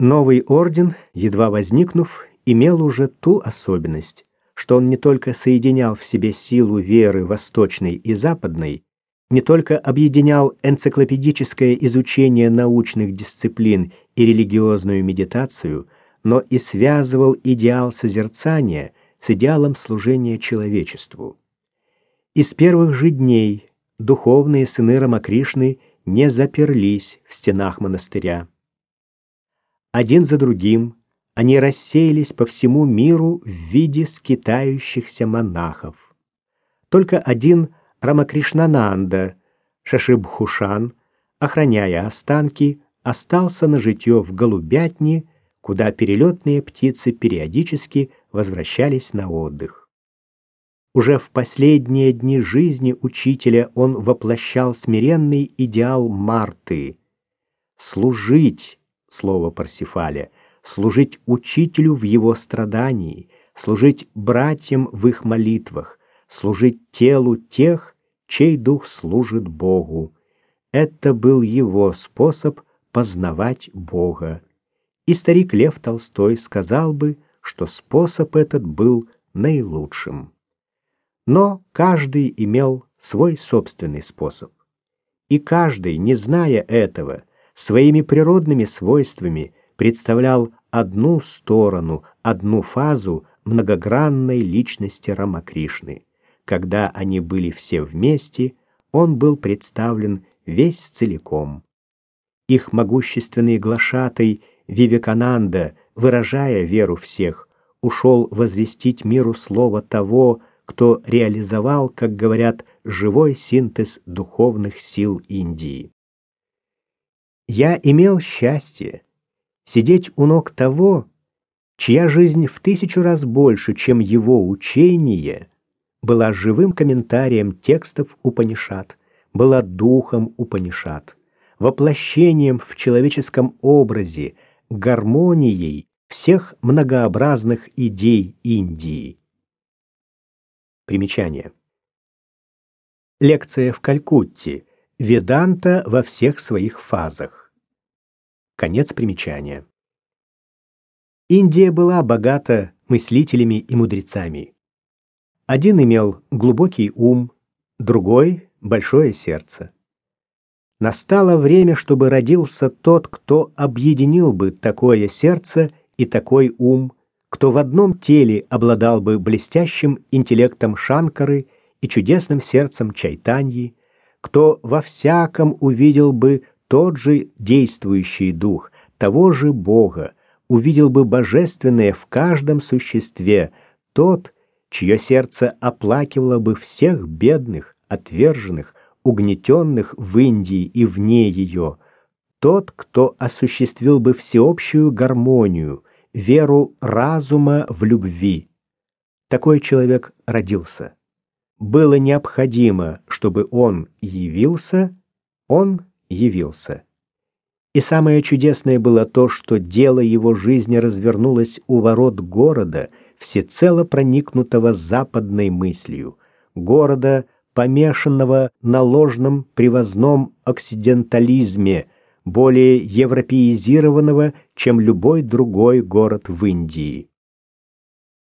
Новый орден, едва возникнув, имел уже ту особенность, что он не только соединял в себе силу веры восточной и западной, не только объединял энциклопедическое изучение научных дисциплин и религиозную медитацию, но и связывал идеал созерцания с идеалом служения человечеству. И с первых же дней духовные сыны Рамакришны не заперлись в стенах монастыря. Один за другим они рассеялись по всему миру в виде скитающихся монахов. Только один Рамакришнананда, Шашибхушан, охраняя останки, остался на житье в голубятне, куда перелетные птицы периодически возвращались на отдых. Уже в последние дни жизни учителя он воплощал смиренный идеал Марты — служить, слово Парсифаля, служить учителю в его страдании, служить братьям в их молитвах, служить телу тех, чей дух служит Богу. Это был его способ познавать Бога. И старик Лев Толстой сказал бы, что способ этот был наилучшим. Но каждый имел свой собственный способ. И каждый, не зная этого, своими природными свойствами представлял одну сторону, одну фазу многогранной личности Рамакришны. Когда они были все вместе, он был представлен весь целиком. Их могущественный глашатай Вивекананда, выражая веру всех, ушел возвестить миру слово того, кто реализовал, как говорят, живой синтез духовных сил Индии. Я имел счастье сидеть у ног того, чья жизнь в тысячу раз больше, чем его учение, была живым комментарием текстов Упанишат, была духом Упанишат, воплощением в человеческом образе, гармонией всех многообразных идей Индии. Примечание. Лекция в Калькутте Веданта во всех своих фазах. Конец примечания. Индия была богата мыслителями и мудрецами. Один имел глубокий ум, другой — большое сердце. Настало время, чтобы родился тот, кто объединил бы такое сердце и такой ум, кто в одном теле обладал бы блестящим интеллектом Шанкары и чудесным сердцем Чайтаньи, кто во всяком увидел бы тот же действующий дух, того же Бога, увидел бы божественное в каждом существе, тот, чье сердце оплакивало бы всех бедных, отверженных, угнетенных в Индии и вне ее, тот, кто осуществил бы всеобщую гармонию, веру разума в любви. Такой человек родился было необходимо, чтобы он явился, он явился. И самое чудесное было то, что дело его жизни развернулось у ворот города, всецело проникнутого западной мыслью, города, помешанного на ложном привозном оксидентализме, более европеизированного, чем любой другой город в Индии.